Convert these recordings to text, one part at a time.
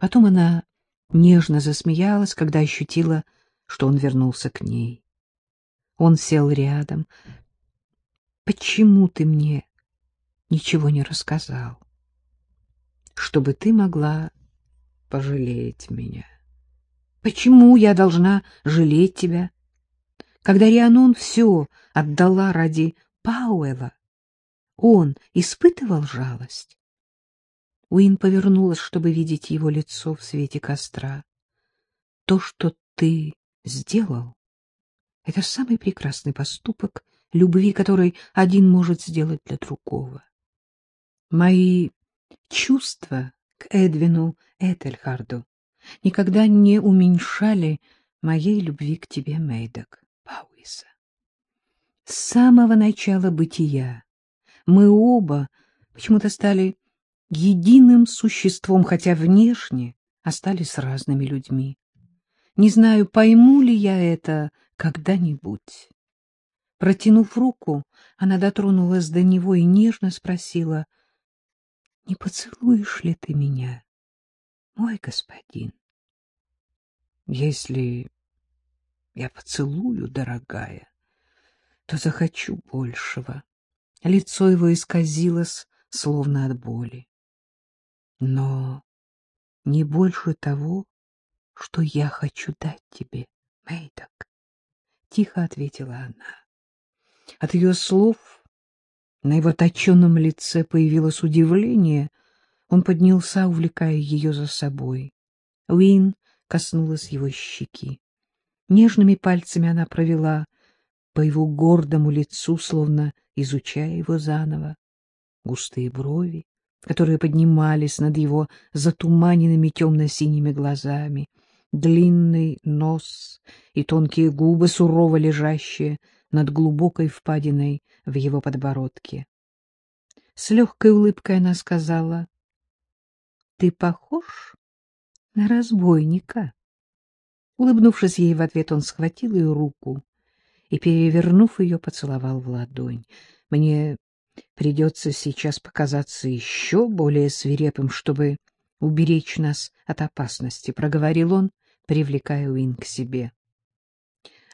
Потом она нежно засмеялась, когда ощутила, что он вернулся к ней. Он сел рядом. — Почему ты мне ничего не рассказал? — Чтобы ты могла пожалеть меня. — Почему я должна жалеть тебя? Когда Рианон все отдала ради Пауэлла, он испытывал жалость. Уин повернулась, чтобы видеть его лицо в свете костра. — То, что ты сделал, — это самый прекрасный поступок любви, который один может сделать для другого. Мои чувства к Эдвину Этельхарду никогда не уменьшали моей любви к тебе, Мейдок Пауиса. С самого начала бытия мы оба почему-то стали единым существом, хотя внешне остались разными людьми. Не знаю, пойму ли я это когда-нибудь. Протянув руку, она дотронулась до него и нежно спросила, — Не поцелуешь ли ты меня, мой господин? — Если я поцелую, дорогая, то захочу большего. Лицо его исказилось, словно от боли. Но не больше того, что я хочу дать тебе, Мэйдок, — тихо ответила она. От ее слов на его точенном лице появилось удивление. Он поднялся, увлекая ее за собой. Уин коснулась его щеки. Нежными пальцами она провела по его гордому лицу, словно изучая его заново. Густые брови, которые поднимались над его затуманенными темно-синими глазами, длинный нос и тонкие губы, сурово лежащие над глубокой впадиной в его подбородке. С легкой улыбкой она сказала, — Ты похож на разбойника. Улыбнувшись ей в ответ, он схватил ее руку и, перевернув ее, поцеловал в ладонь. Мне Придется сейчас показаться еще более свирепым, чтобы уберечь нас от опасности, — проговорил он, привлекая Уин к себе.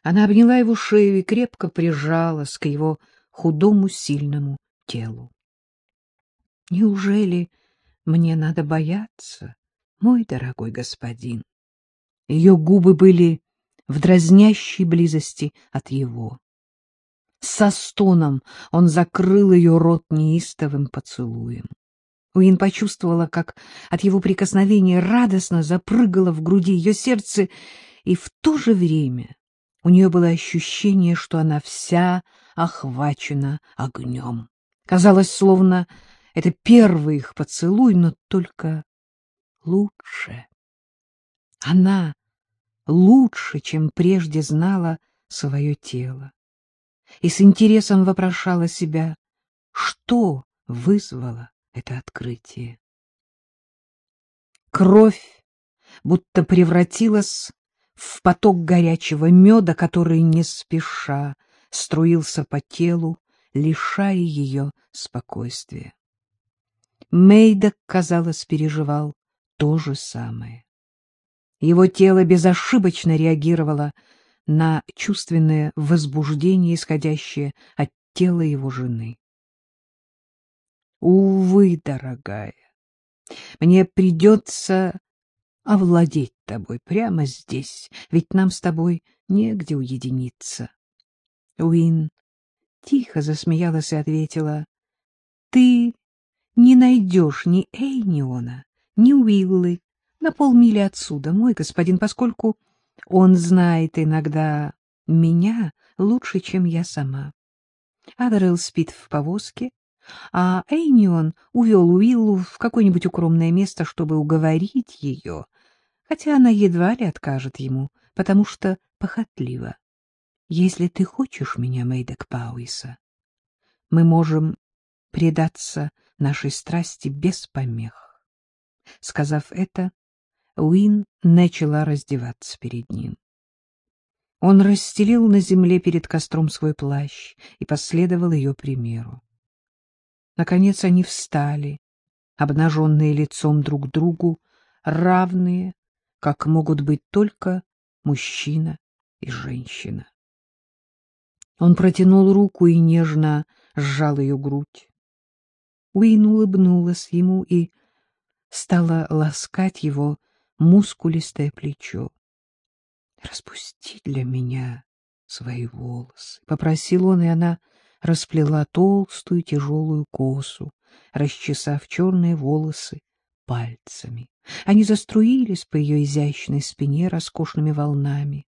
Она обняла его шею и крепко прижалась к его худому, сильному телу. — Неужели мне надо бояться, мой дорогой господин? Ее губы были в дразнящей близости от его. Со стоном он закрыл ее рот неистовым поцелуем. Уин почувствовала, как от его прикосновения радостно запрыгало в груди ее сердце, и в то же время у нее было ощущение, что она вся охвачена огнем. Казалось, словно это первый их поцелуй, но только лучше. Она лучше, чем прежде знала свое тело и с интересом вопрошала себя, что вызвало это открытие. Кровь будто превратилась в поток горячего меда, который не спеша струился по телу, лишая ее спокойствия. Мейдок, казалось, переживал то же самое. Его тело безошибочно реагировало на чувственное возбуждение, исходящее от тела его жены. Увы, дорогая, мне придется овладеть тобой прямо здесь, ведь нам с тобой негде уединиться. Уин тихо засмеялась и ответила, — Ты не найдешь ни Эйниона, ни Уиллы на полмили отсюда, мой господин, поскольку он знает иногда меня лучше, чем я сама. Аверелл спит в повозке, а Эйнион увел Уиллу в какое-нибудь укромное место, чтобы уговорить ее, хотя она едва ли откажет ему, потому что похотлива. Если ты хочешь меня, Мейдек Пауиса, мы можем предаться нашей страсти без помех. Сказав это, Уин начала раздеваться перед ним. Он расстелил на земле перед костром свой плащ и последовал ее примеру. Наконец они встали, обнаженные лицом друг другу, равные, как могут быть только мужчина и женщина. Он протянул руку и нежно сжал ее грудь. Уин улыбнулась ему и стала ласкать его мускулистое плечо. — Распусти для меня свои волосы, — попросил он, и она расплела толстую тяжелую косу, расчесав черные волосы пальцами. Они заструились по ее изящной спине роскошными волнами.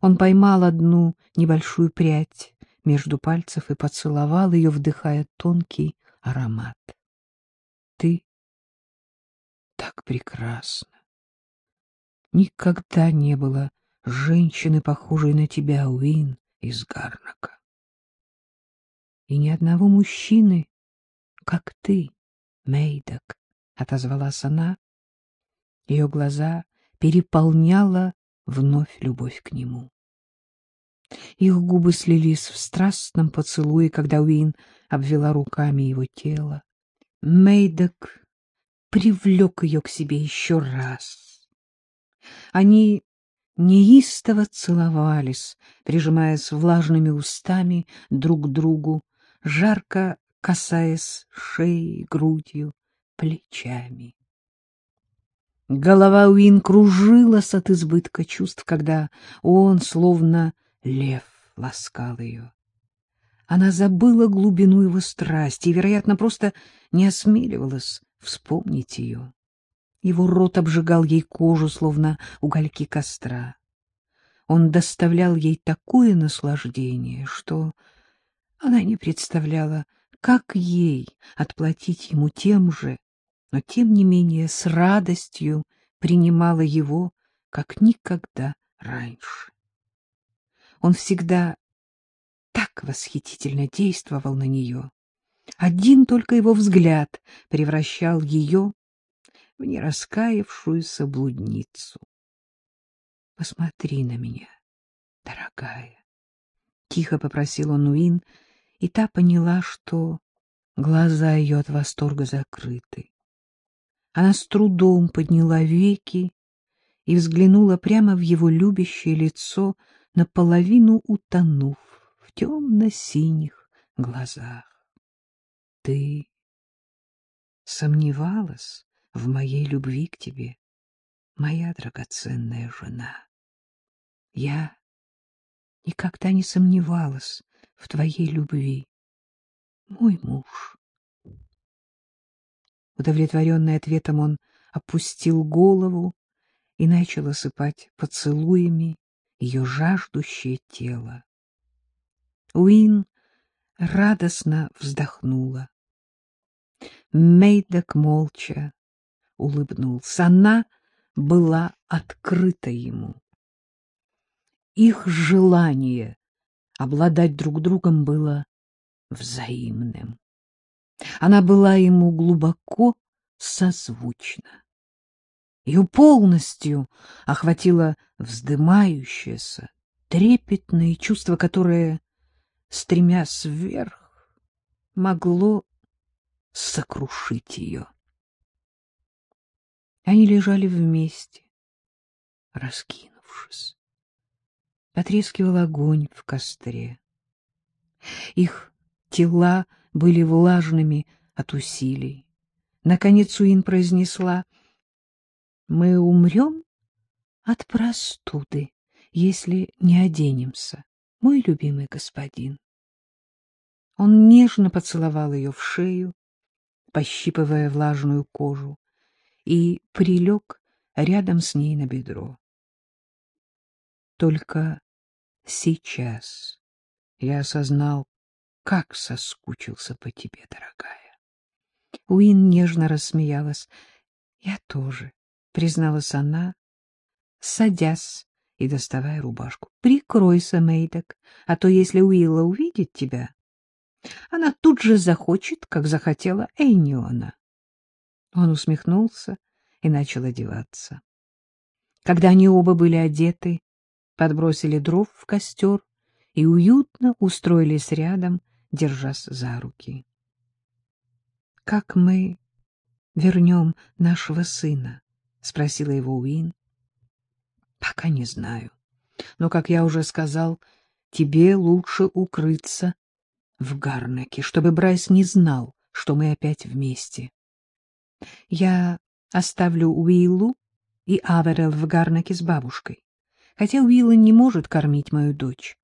Он поймал одну небольшую прядь между пальцев и поцеловал ее, вдыхая тонкий аромат. — Ты так прекрасна! Никогда не было женщины, похожей на тебя, Уин из Гарнака. И ни одного мужчины, как ты, Мейдок, — отозвалась она. Ее глаза переполняла вновь любовь к нему. Их губы слились в страстном поцелуе, когда Уин обвела руками его тело. Мейдок привлек ее к себе еще раз. Они неистово целовались, прижимаясь влажными устами друг к другу, жарко касаясь шеи, грудью, плечами. Голова Уин кружилась от избытка чувств, когда он, словно лев, ласкал ее. Она забыла глубину его страсти и, вероятно, просто не осмеливалась вспомнить ее. Его рот обжигал ей кожу, словно угольки костра. Он доставлял ей такое наслаждение, что она не представляла, как ей отплатить ему тем же, но тем не менее с радостью принимала его, как никогда раньше. Он всегда так восхитительно действовал на нее. Один только его взгляд превращал ее в нераскаявшуюся блудницу. — Посмотри на меня, дорогая, — тихо попросил он Уин, и та поняла, что глаза ее от восторга закрыты. Она с трудом подняла веки и взглянула прямо в его любящее лицо, наполовину утонув в темно-синих глазах. — Ты сомневалась в моей любви к тебе, моя драгоценная жена? Я никогда не сомневалась в твоей любви, мой муж. Удовлетворенный ответом, он опустил голову и начал осыпать поцелуями ее жаждущее тело. Уин радостно вздохнула. Мейдок молча улыбнулся. Она была открыта ему. Их желание обладать друг другом было взаимным. Она была ему глубоко созвучна. Ее полностью охватило вздымающееся, трепетное чувство, которое, стремясь вверх, могло сокрушить ее. Они лежали вместе, раскинувшись. Потрескивал огонь в костре. Их тела были влажными от усилий. Наконец Уин произнесла, «Мы умрем от простуды, если не оденемся, мой любимый господин». Он нежно поцеловал ее в шею, пощипывая влажную кожу, и прилег рядом с ней на бедро. Только сейчас я осознал, как соскучился по тебе, дорогая. Уин нежно рассмеялась. — Я тоже, — призналась она, садясь и доставая рубашку. — Прикройся, Мейдок, а то если Уилла увидит тебя, она тут же захочет, как захотела Эйниона. Он усмехнулся и начал одеваться. Когда они оба были одеты, подбросили дров в костер и уютно устроились рядом, держась за руки. — Как мы вернем нашего сына? — спросила его Уин. — Пока не знаю. Но, как я уже сказал, тебе лучше укрыться в Гарнеке, чтобы Брайс не знал, что мы опять вместе. Я оставлю Уиллу и Аверел в Гарнеке с бабушкой, хотя Уилла не может кормить мою дочь.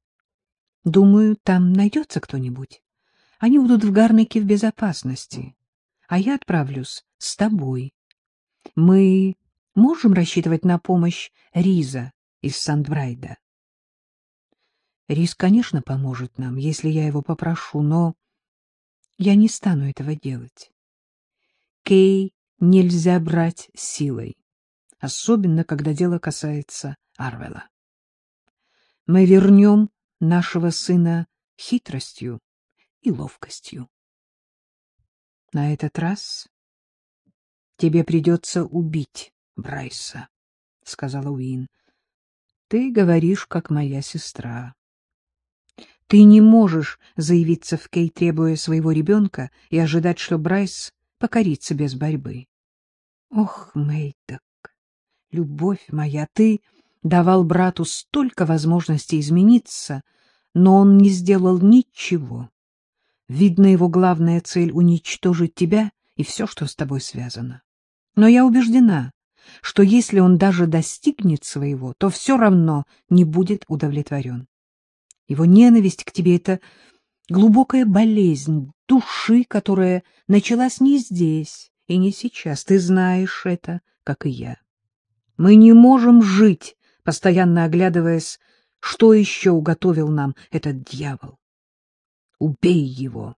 Думаю, там найдется кто-нибудь. Они будут в Гарнеке в безопасности, а я отправлюсь с тобой. Мы можем рассчитывать на помощь Риза из Сандбрайда? Риз, конечно, поможет нам, если я его попрошу, но я не стану этого делать. Кей нельзя брать силой, особенно когда дело касается Арвела. Мы вернем нашего сына хитростью и ловкостью. На этот раз тебе придется убить Брайса, — сказала Уин. — Ты говоришь, как моя сестра. Ты не можешь заявиться в Кей, требуя своего ребенка, и ожидать, что Брайс покорится без борьбы. Ох, Мэйдок, любовь моя, ты давал брату столько возможностей измениться, но он не сделал ничего. Видно, его главная цель — уничтожить тебя и все, что с тобой связано. Но я убеждена, что если он даже достигнет своего, то все равно не будет удовлетворен. Его ненависть к тебе — это глубокая болезнь души, которая началась не здесь и не сейчас. Ты знаешь это, как и я. Мы не можем жить, постоянно оглядываясь, что еще уготовил нам этот дьявол. Убей его.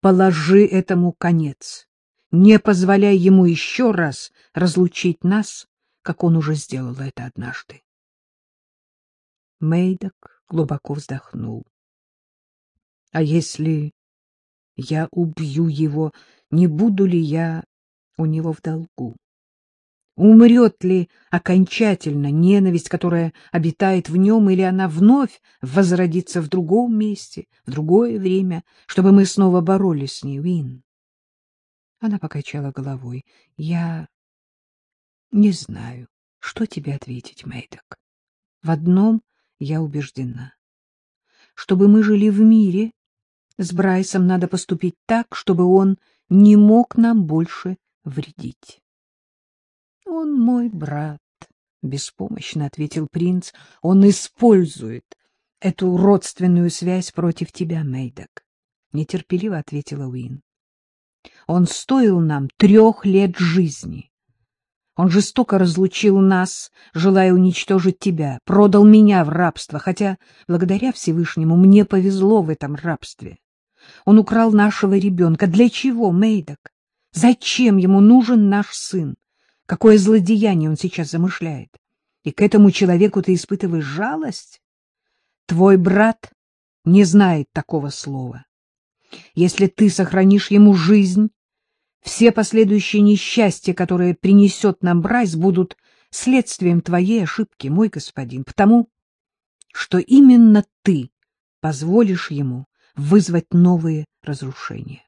Положи этому конец. Не позволяй ему еще раз разлучить нас, как он уже сделал это однажды. Мейдок глубоко вздохнул. — А если я убью его, не буду ли я у него в долгу? Умрет ли окончательно ненависть, которая обитает в нем, или она вновь возродится в другом месте, в другое время, чтобы мы снова боролись с ней, Вин? Она покачала головой. — Я не знаю, что тебе ответить, Мэйдок. В одном я убеждена. Чтобы мы жили в мире, с Брайсом надо поступить так, чтобы он не мог нам больше вредить. Он мой брат, — беспомощно ответил принц. Он использует эту родственную связь против тебя, Мейдок, — нетерпеливо ответила Уин. Он стоил нам трех лет жизни. Он жестоко разлучил нас, желая уничтожить тебя, продал меня в рабство, хотя, благодаря Всевышнему, мне повезло в этом рабстве. Он украл нашего ребенка. Для чего, Мейдок? Зачем ему нужен наш сын? Какое злодеяние он сейчас замышляет? И к этому человеку ты испытываешь жалость? Твой брат не знает такого слова. Если ты сохранишь ему жизнь, все последующие несчастья, которые принесет нам Брайс, будут следствием твоей ошибки, мой господин, потому что именно ты позволишь ему вызвать новые разрушения.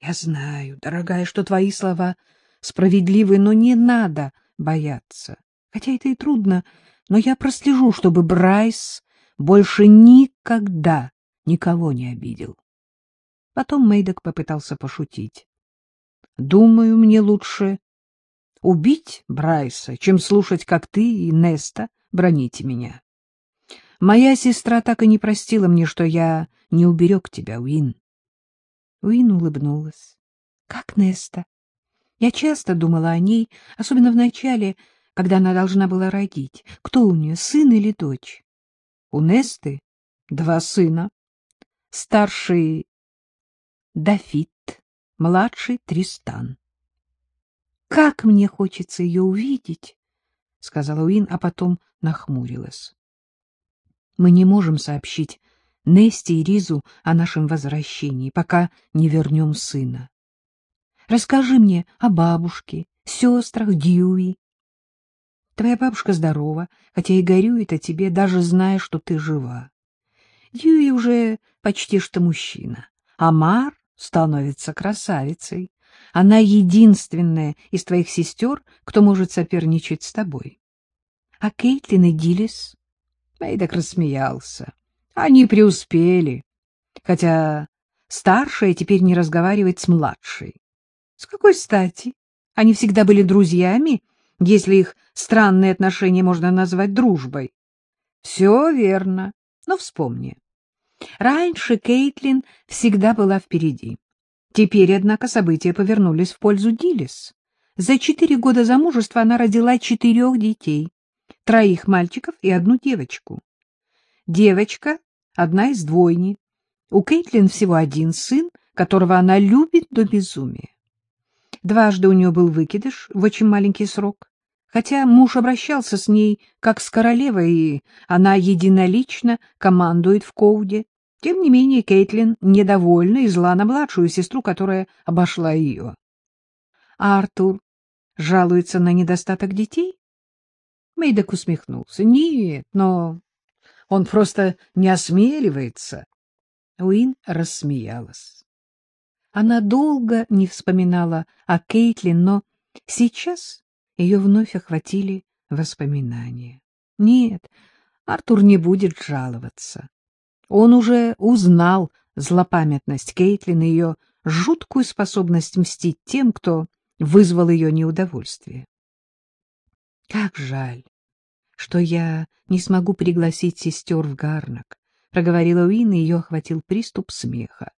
Я знаю, дорогая, что твои слова справедливы, но не надо бояться. Хотя это и трудно, но я прослежу, чтобы Брайс больше никогда никого не обидел. Потом Мейдок попытался пошутить. Думаю, мне лучше убить Брайса, чем слушать, как ты и Неста броните меня. Моя сестра так и не простила мне, что я не уберег тебя, Уин. Уин улыбнулась. — Как Неста? Я часто думала о ней, особенно в начале, когда она должна была родить. Кто у нее, сын или дочь? У Несты два сына. Старший Дафит, младший Тристан. «Как мне хочется ее увидеть!» — сказала Уин, а потом нахмурилась. «Мы не можем сообщить Несте и Ризу о нашем возвращении, пока не вернем сына. Расскажи мне о бабушке, сестрах Дьюи. Твоя бабушка здорова, хотя и горюет о тебе, даже зная, что ты жива. Дьюи уже почти что мужчина, а Мар становится красавицей. Она единственная из твоих сестер, кто может соперничать с тобой. А Кейтлин и Дилис? Мэйдок рассмеялся. Они преуспели, хотя старшая теперь не разговаривает с младшей. С какой стати? Они всегда были друзьями, если их странные отношения можно назвать дружбой. Все верно, но вспомни. Раньше Кейтлин всегда была впереди. Теперь, однако, события повернулись в пользу Дилис. За четыре года замужества она родила четырех детей, троих мальчиков и одну девочку. Девочка — одна из двойни. У Кейтлин всего один сын, которого она любит до безумия. Дважды у нее был выкидыш в очень маленький срок. Хотя муж обращался с ней как с королевой, и она единолично командует в Коуде, тем не менее Кейтлин недовольна и зла на младшую сестру, которая обошла ее. А Артур жалуется на недостаток детей? Мейдок усмехнулся. Нет, но он просто не осмеливается. Уин рассмеялась. Она долго не вспоминала о Кейтлин, но сейчас ее вновь охватили воспоминания. Нет, Артур не будет жаловаться. Он уже узнал злопамятность Кейтлин и ее жуткую способность мстить тем, кто вызвал ее неудовольствие. Как жаль, что я не смогу пригласить сестер в Гарнак, — проговорила Уин, и ее охватил приступ смеха.